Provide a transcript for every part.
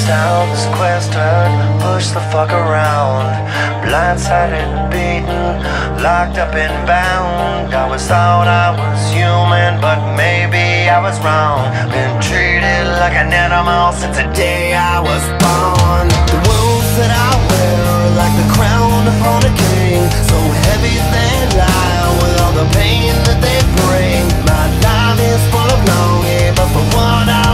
Cast down this question, push the fuck around. Blindsided, beaten, locked up and bound. I was thought I was human, but maybe I was wrong. Been treated like an animal since the day I was born. The wounds that I wear, like the crown upon a king, so heavy they lie with all the pain that they bring. My life is full of longing, but for one I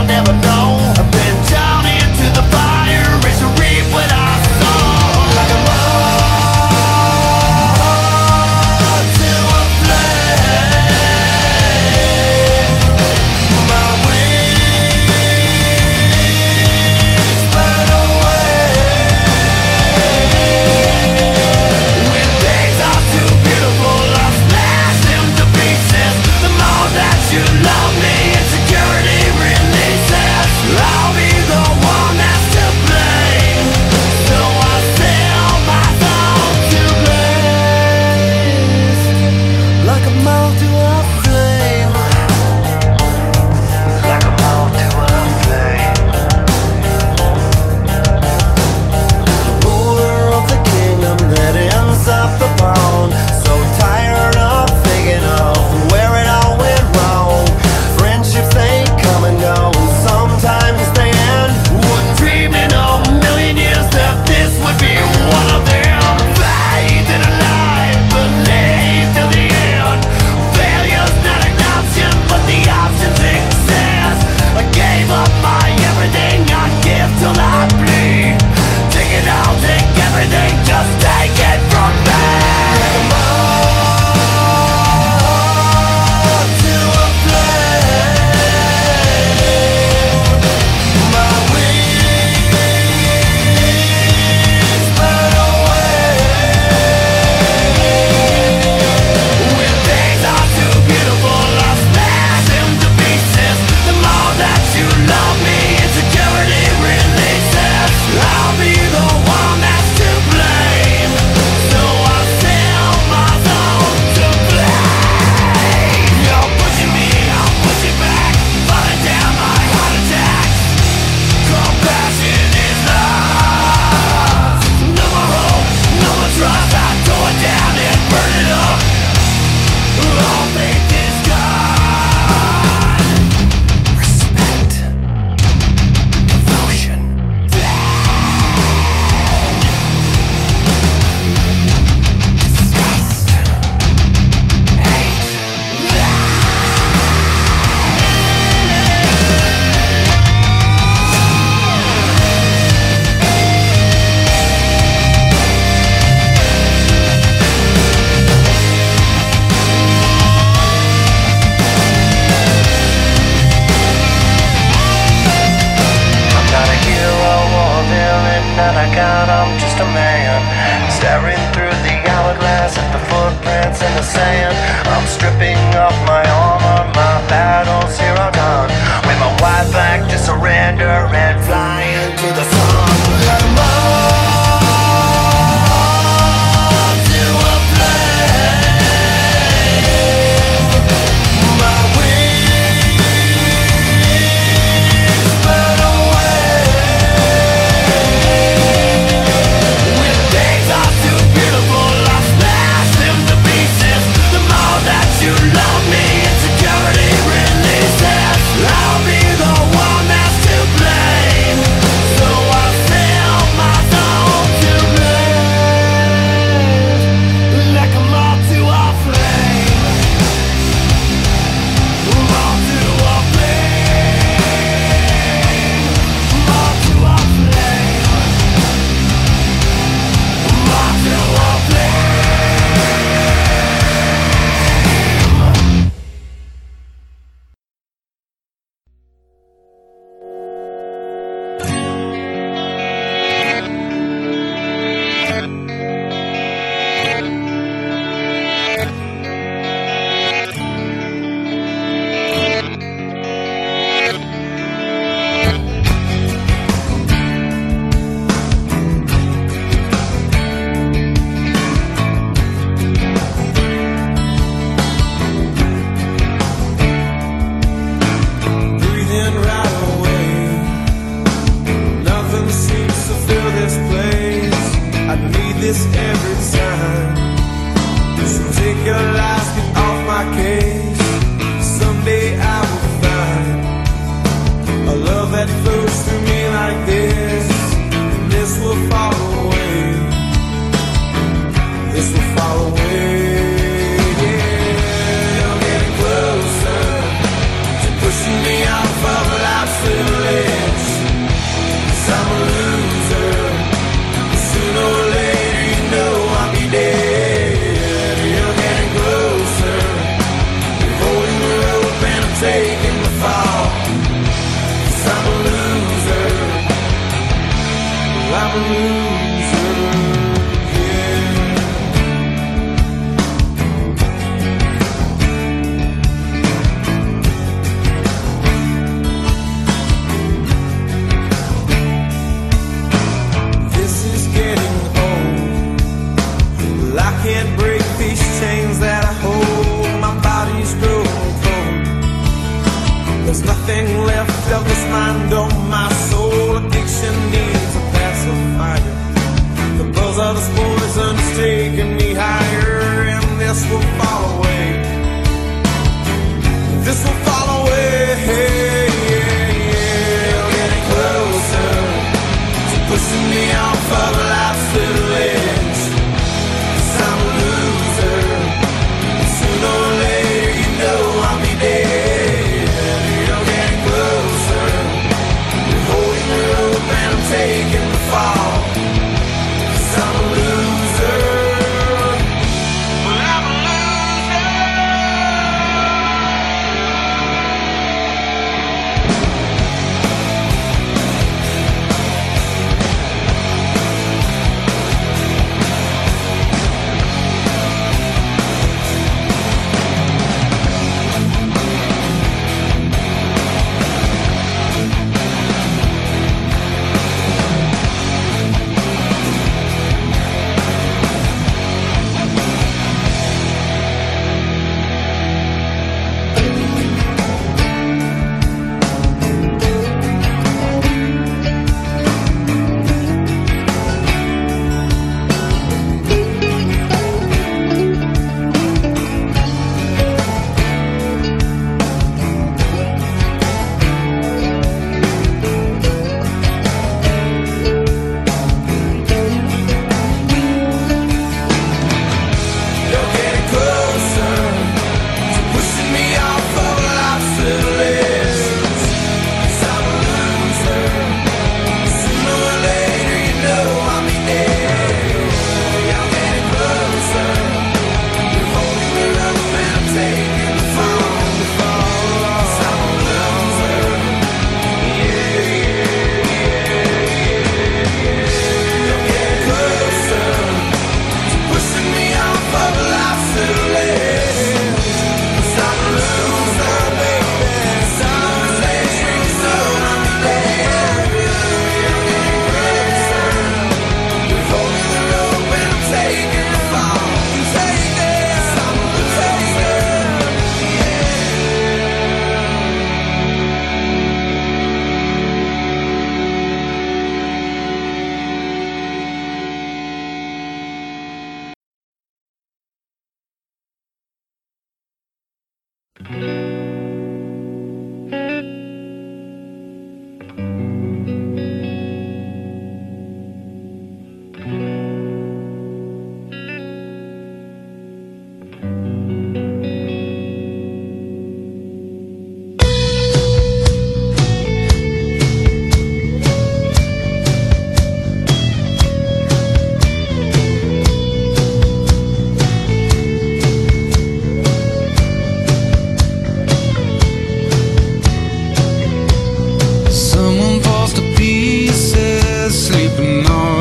sleeping on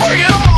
Bring it on!